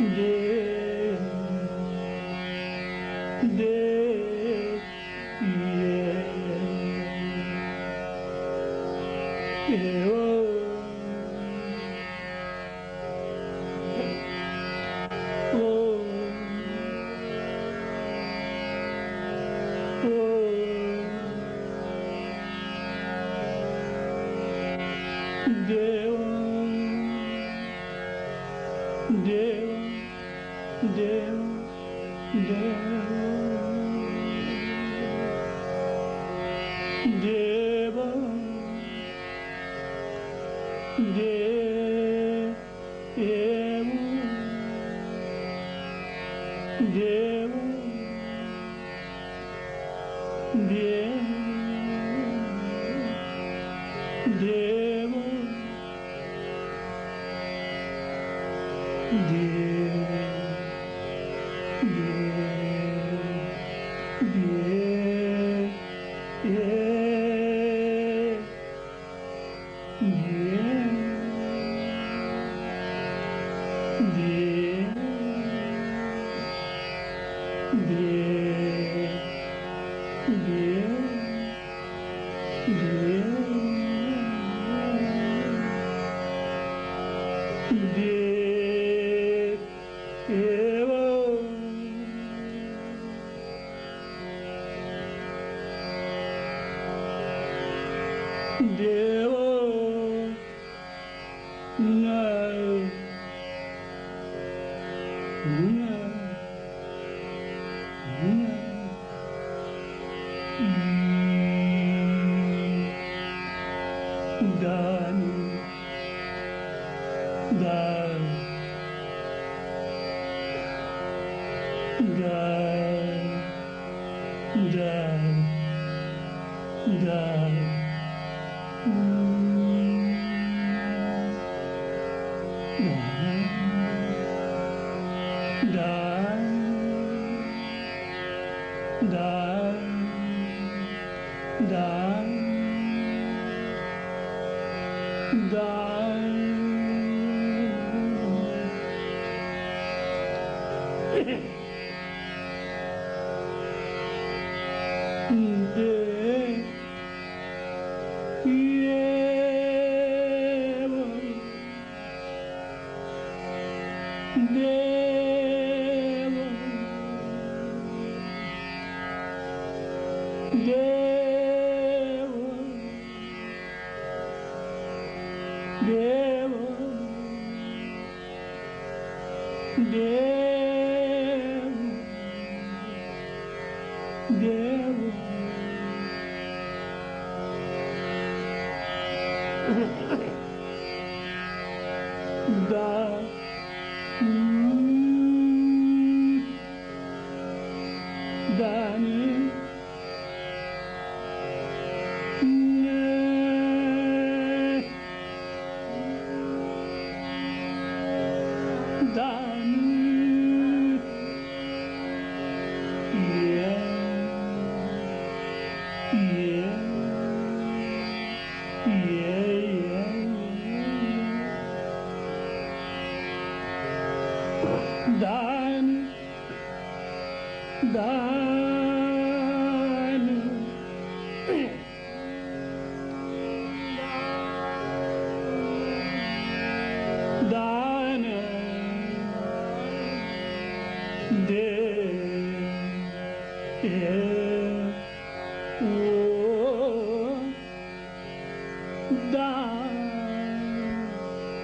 Yeah. die, die, die.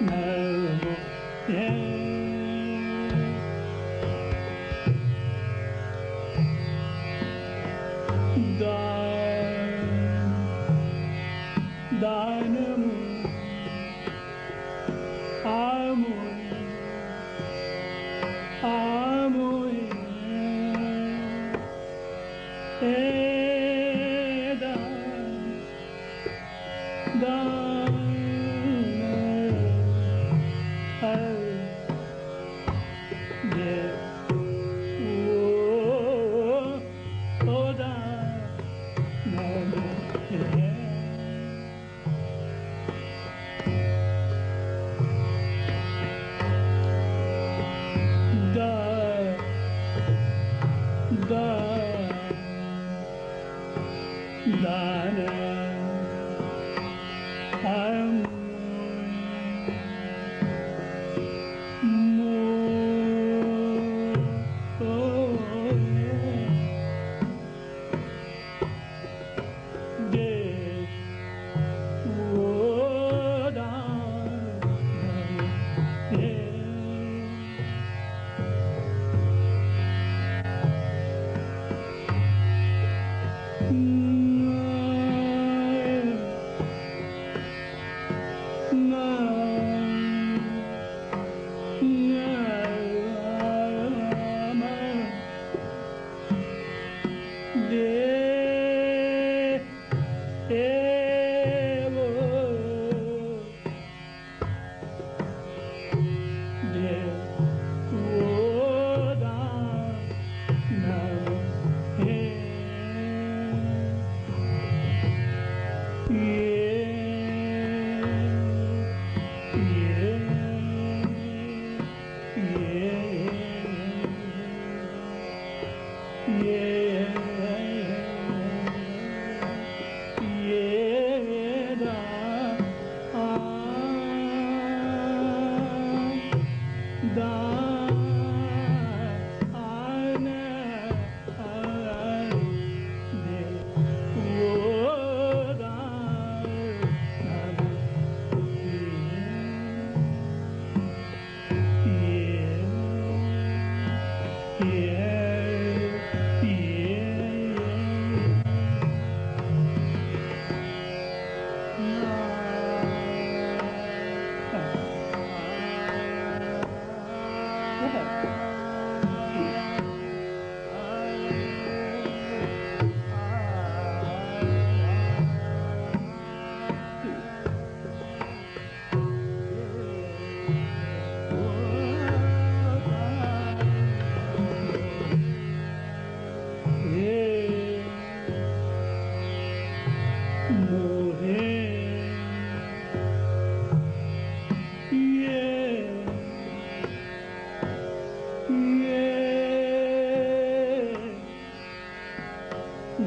Yeah. Yeah.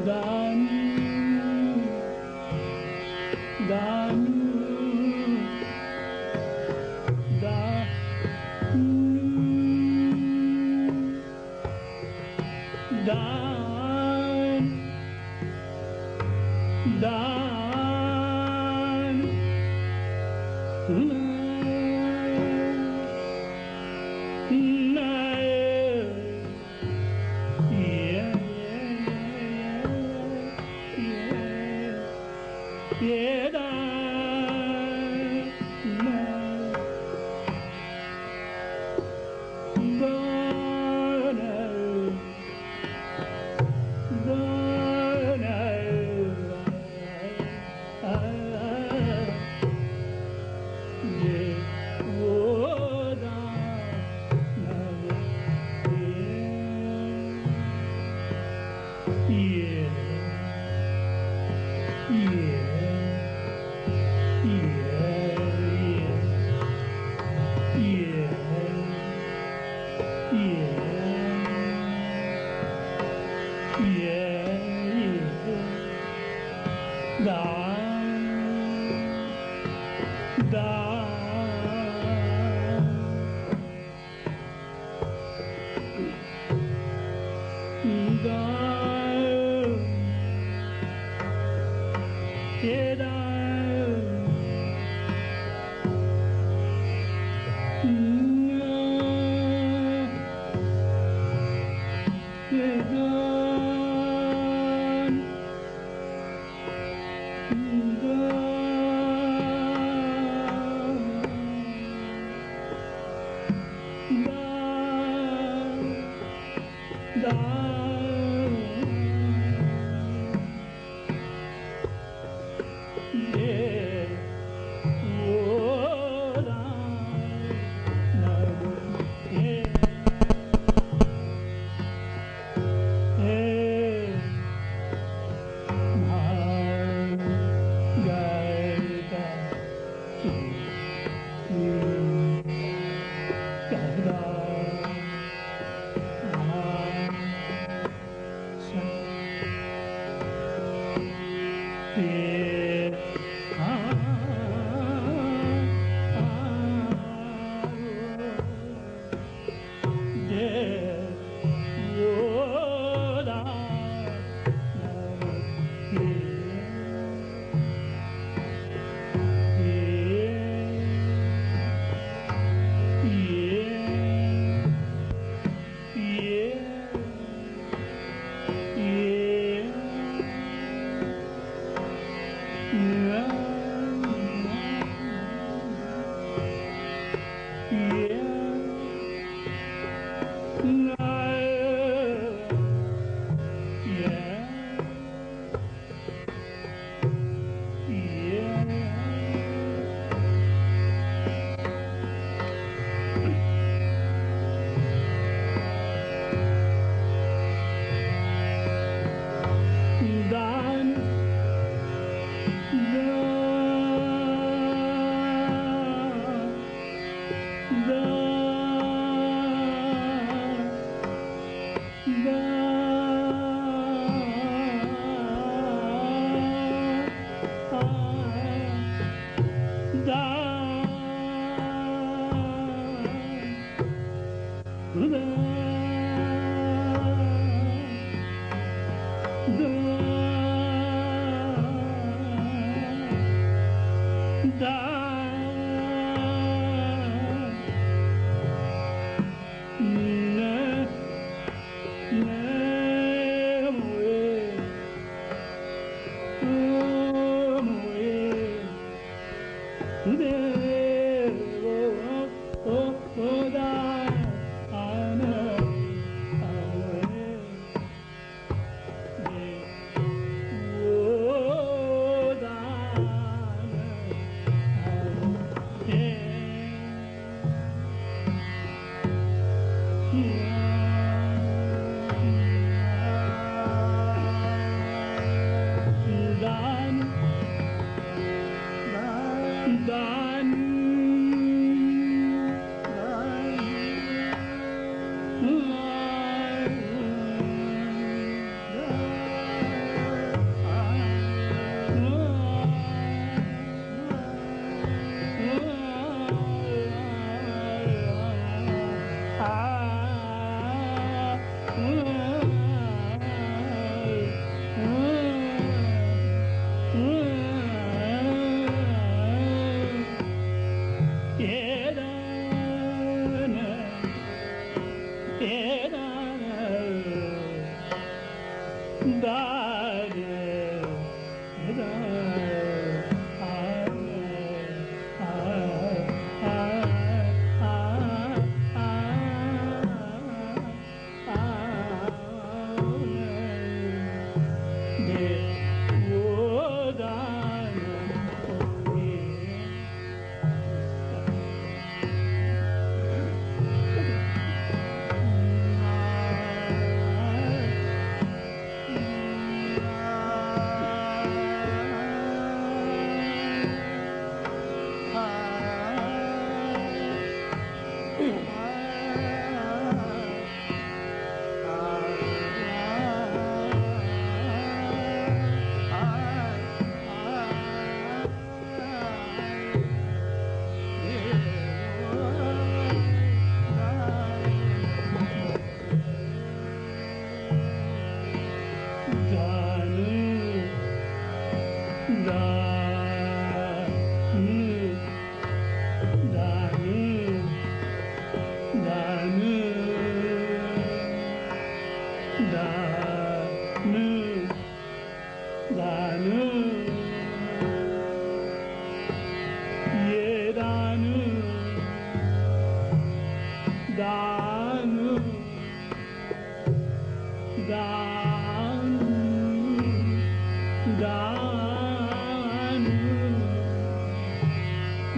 Oh,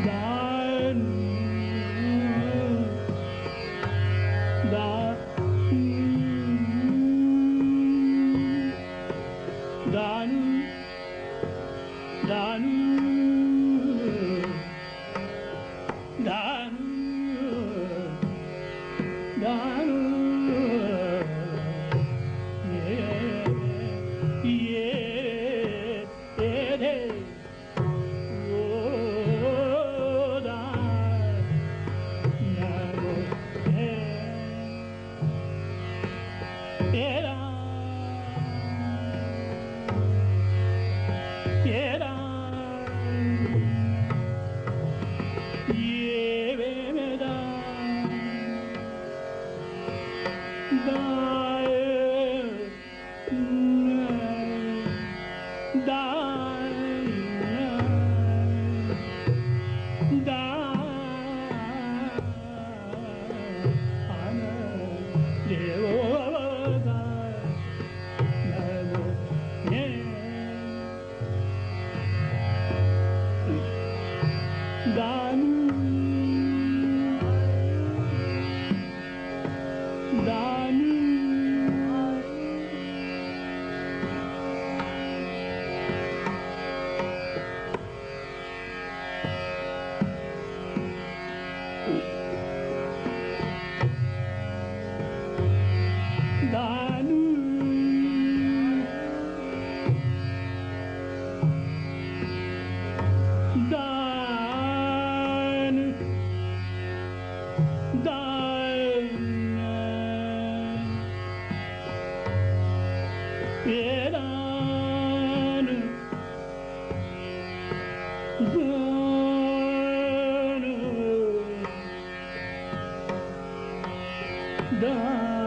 down. Yeah.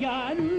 gun.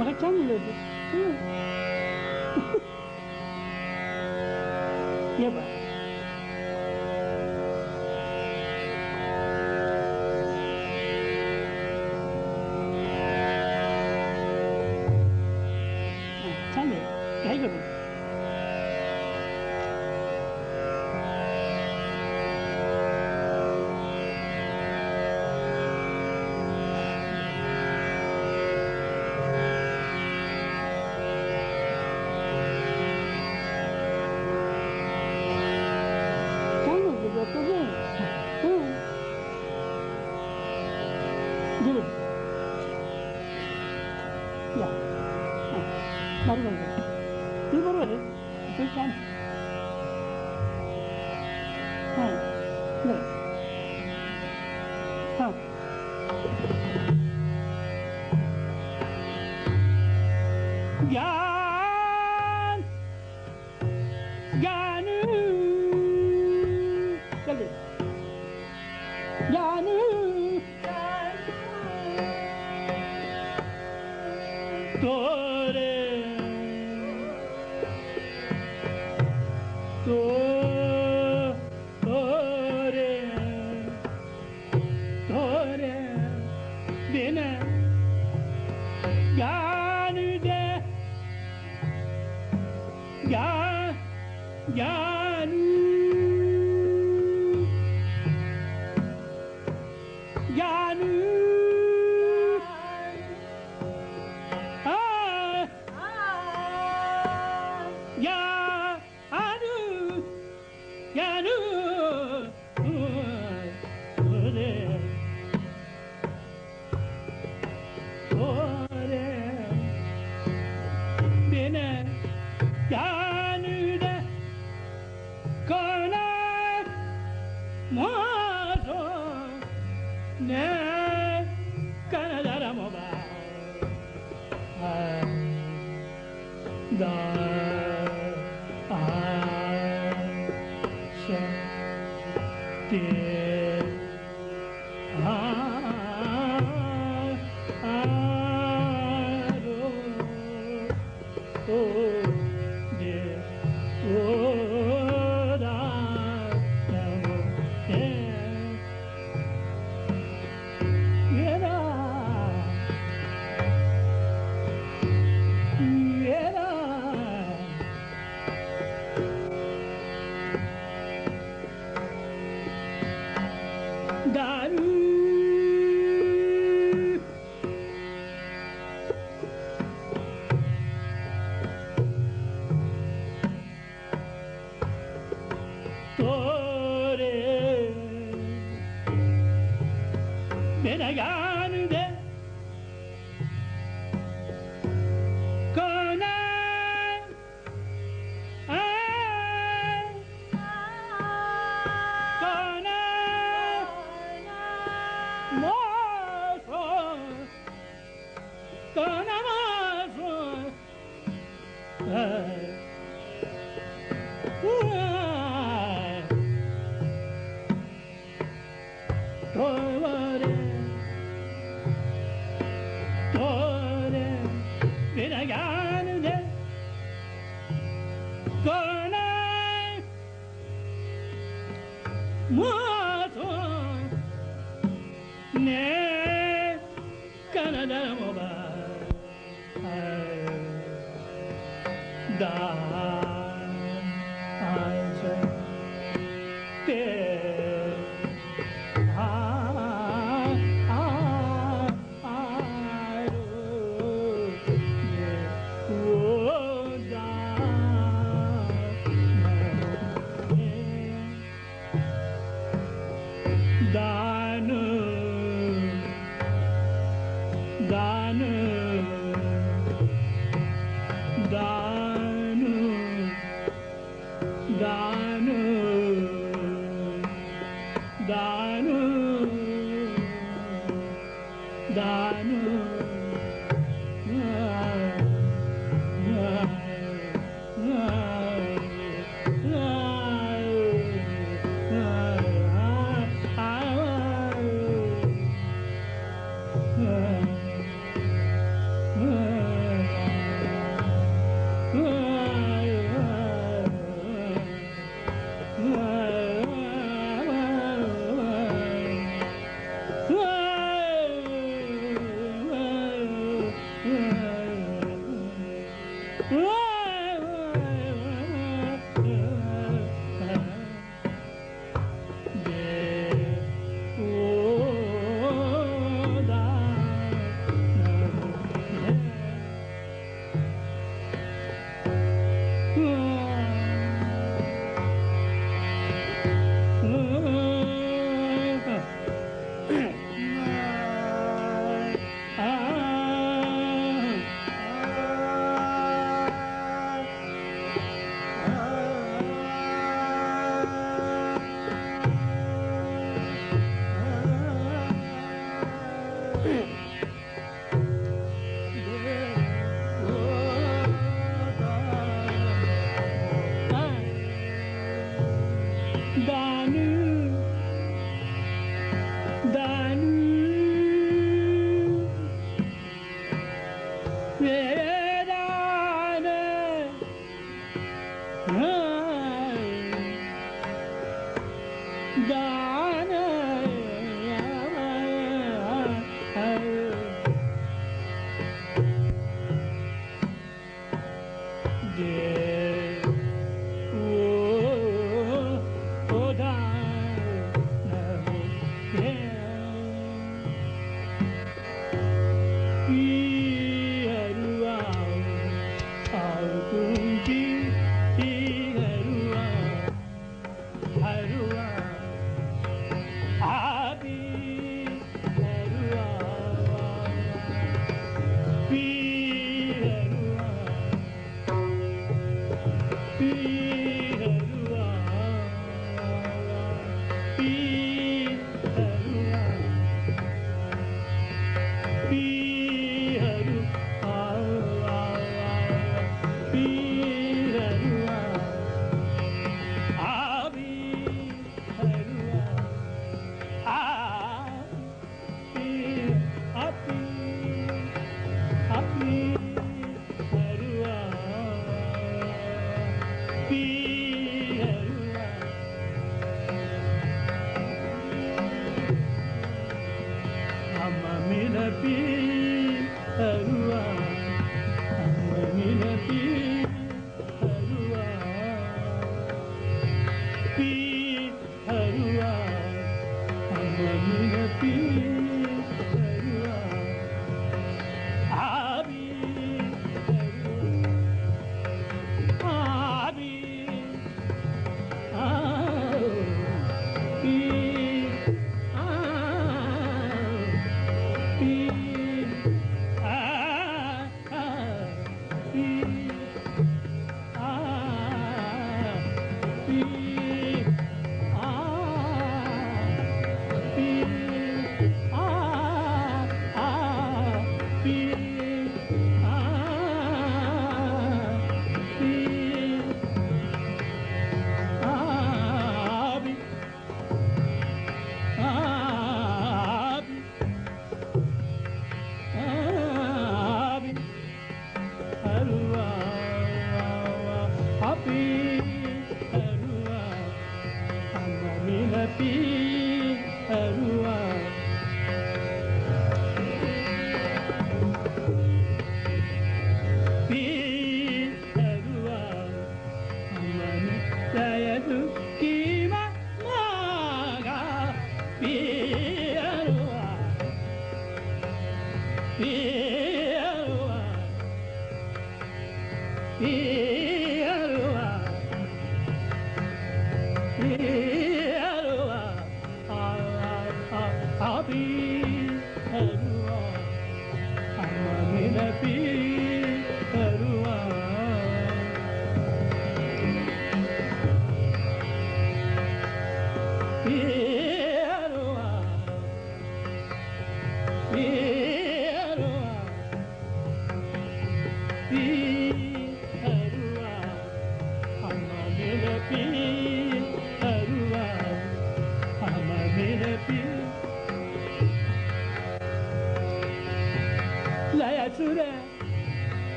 Мароккяне любят. Ева.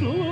Oh.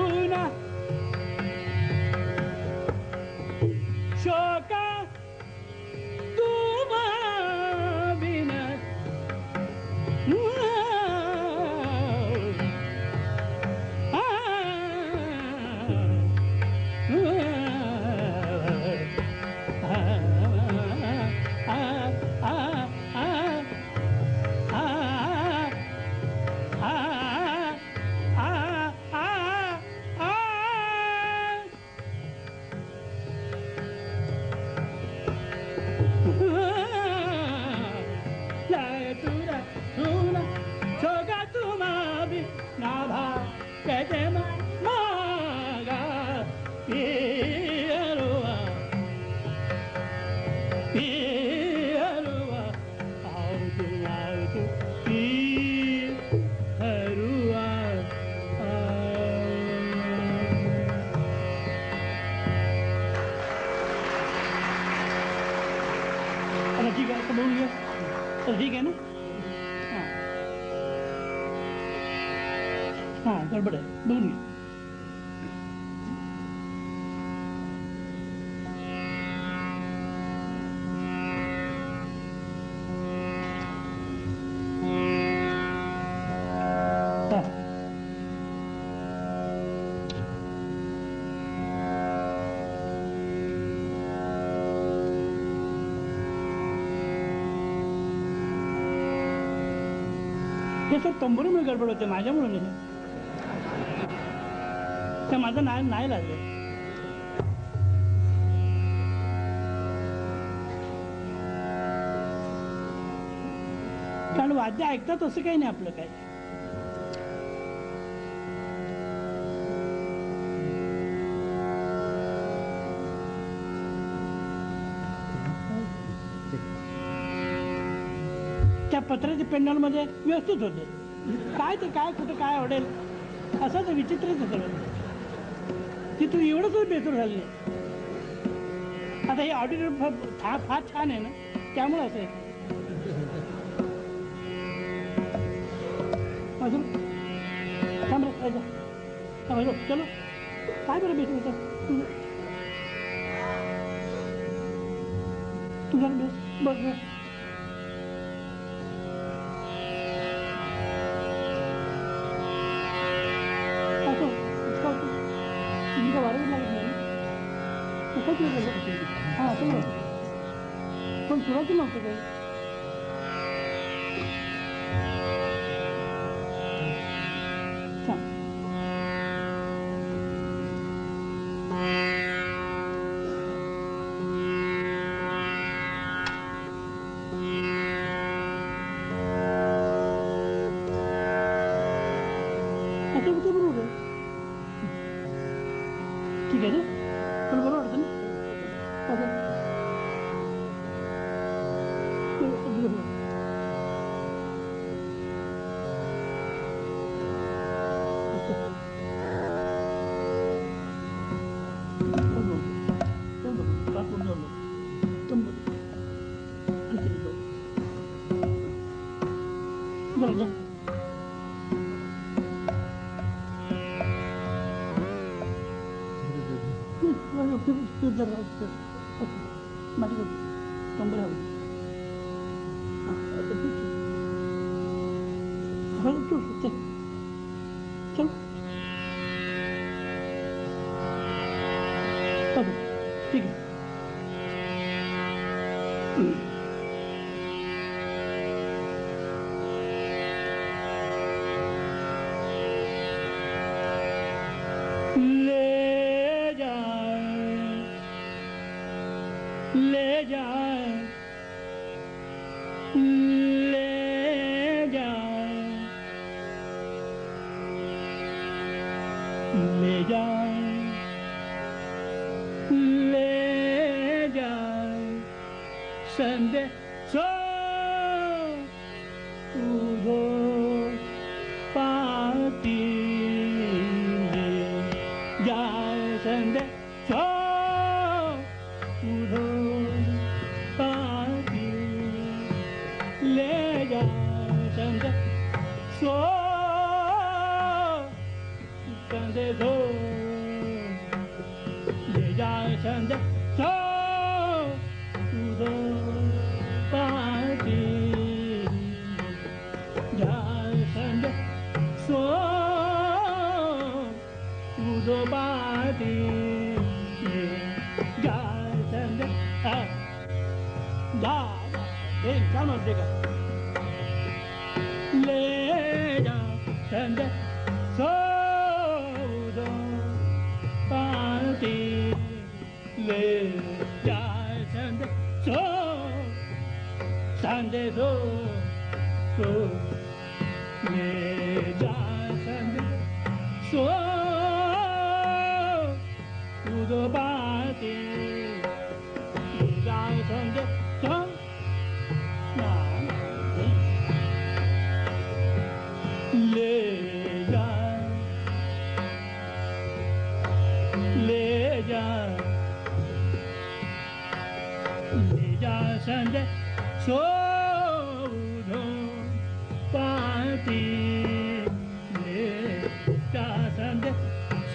हे sir तंबुरीमुळे गडबड होते माझ्यामुळे नाही. त्या माझं नाय नाही लागलं. कारण वाद्य ऐकतात असं काही नाही आपलं काय त्या पत्र्याच्या पेंडॉलमध्ये व्यवस्थित होते. काय ते काय कुठं काय आवडेल असं तर विचित्रच होतं ती. तू एवढंच बेसूर झाली आता हे ऑडिटोरियम फार फार छान आहे ना त्यामुळे असं आहे. अजून? थांब रे हॅलो चलो. काय बरं बेसूर होतं? तुझं तुझा बेस. बस बस. あ、そうなんです。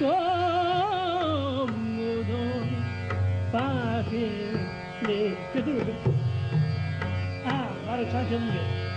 sommodo pafe le kudurga ah mara it.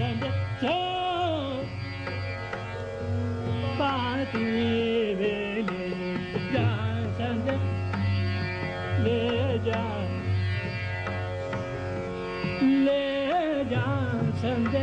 Chand छो पाती वेले जा संग ले जा ले जा संग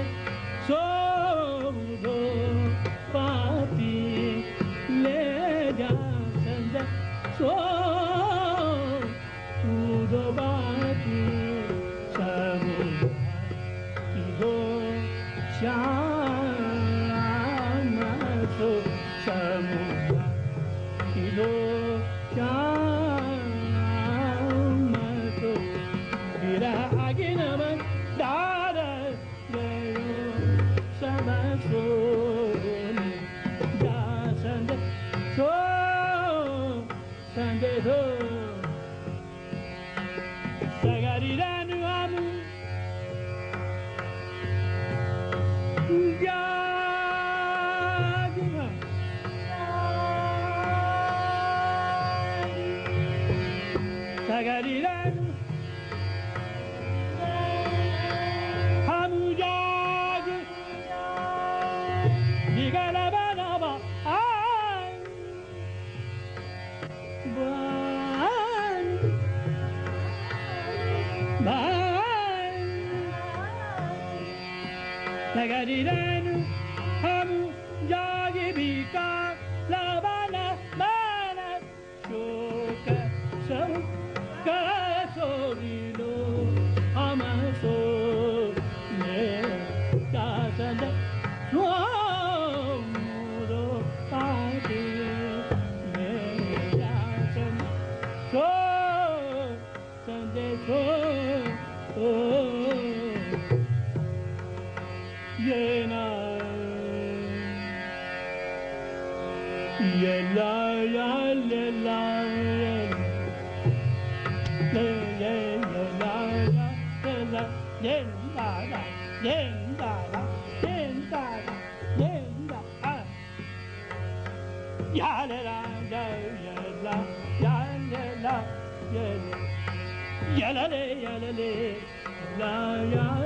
la la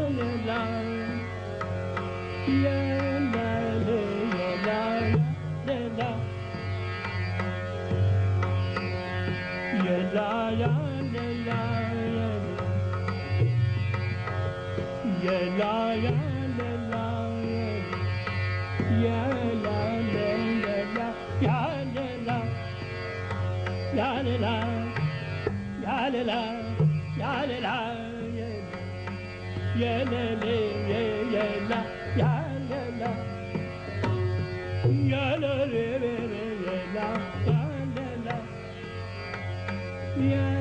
la la la Yeah. Yeah.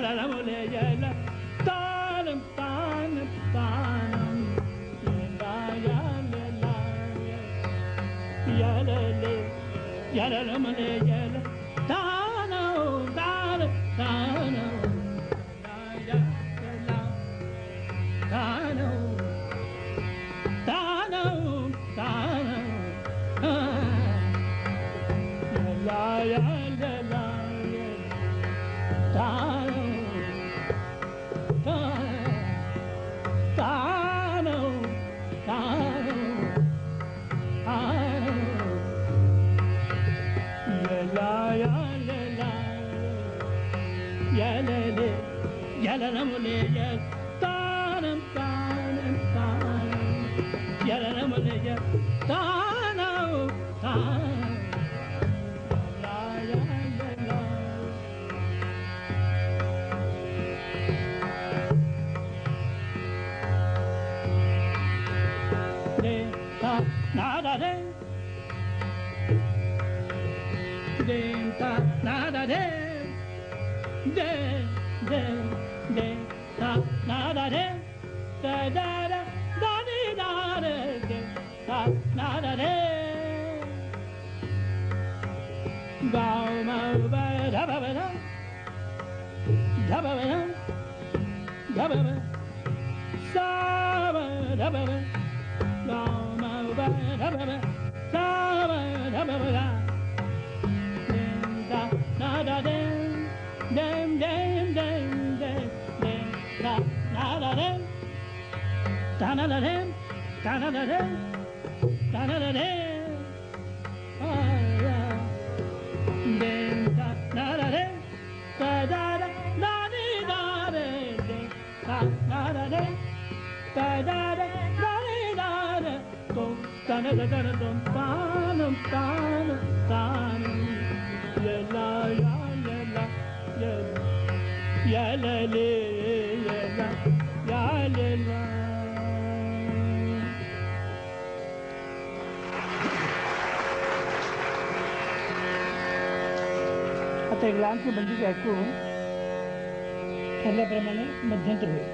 la la la Yeah. लहानशी बंदिशी ऐकून ठरल्याप्रमाणे मध्यंतर होईल.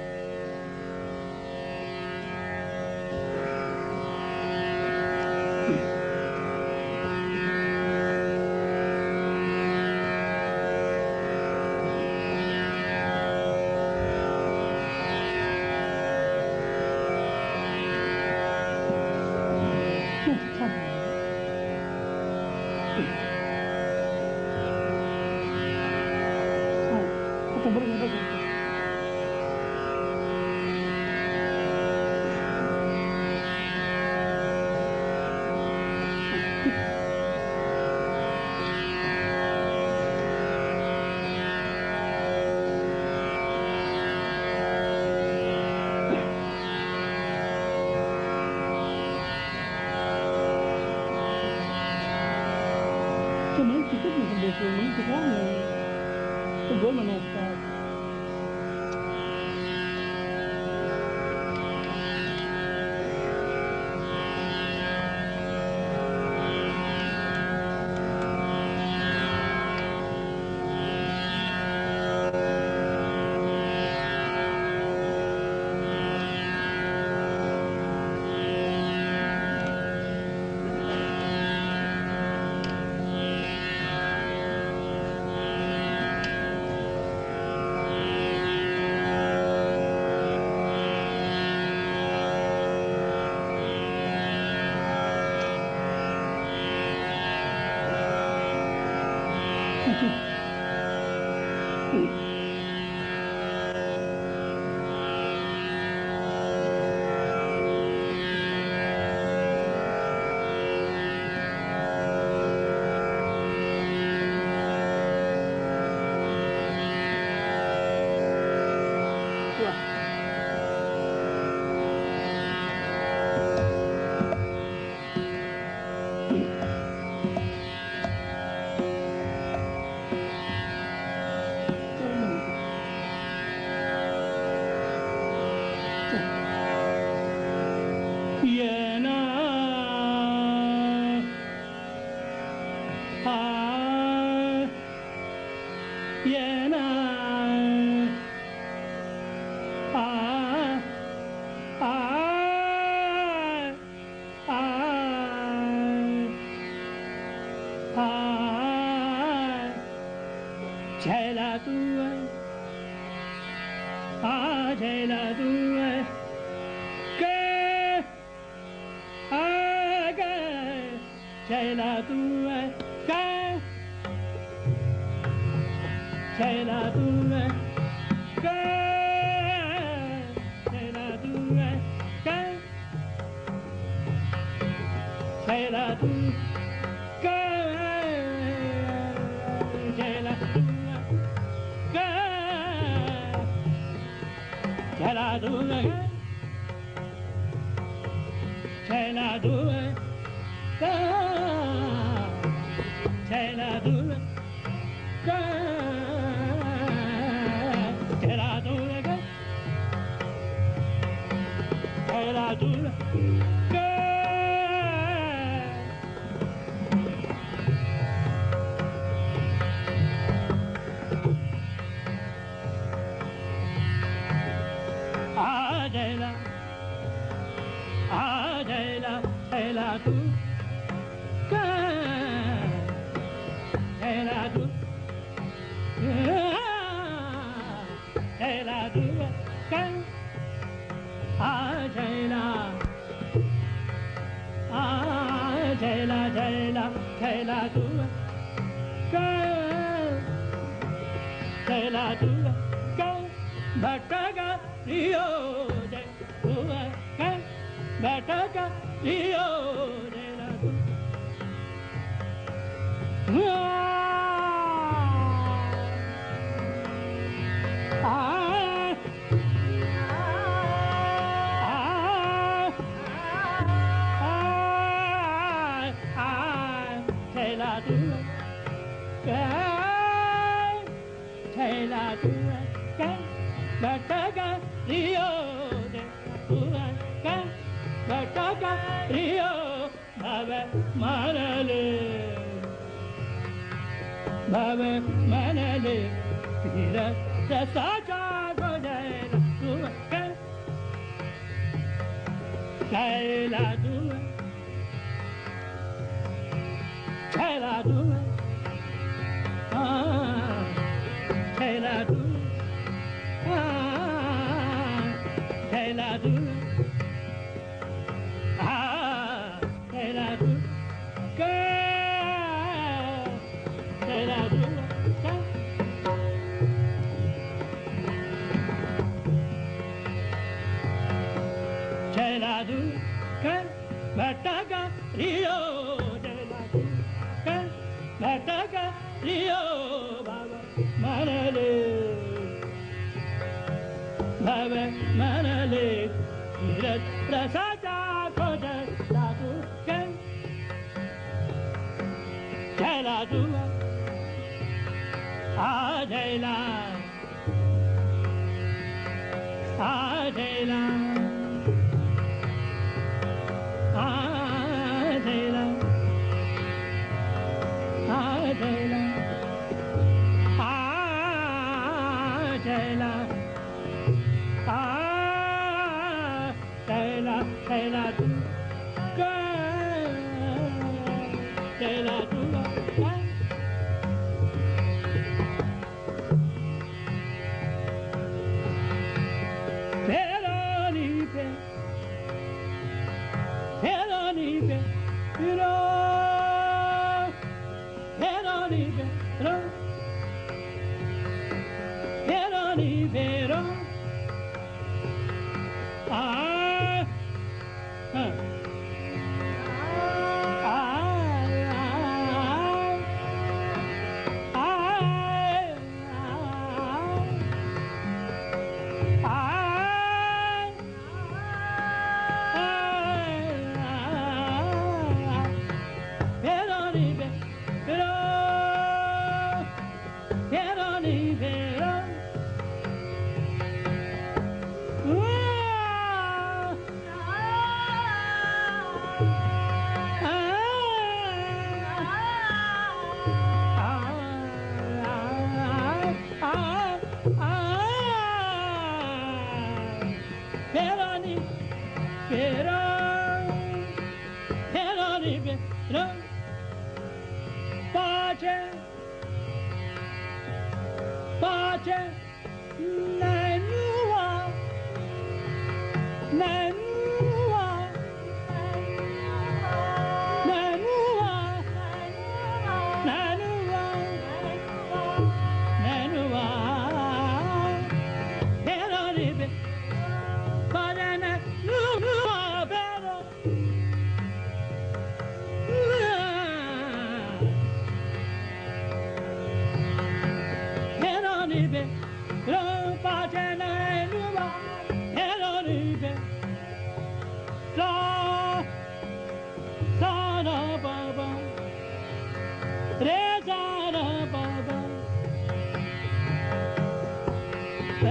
Tu bataka iyo de la مان ليل بابا مان ليل تيرا ستا جا گجي لتو وٽ چيلادو چيلادو آه چيلادو कळसाचा खोड साधू जयला तू हा जयला. हा जयला. हा जयला. हा जयला.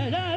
Re Sa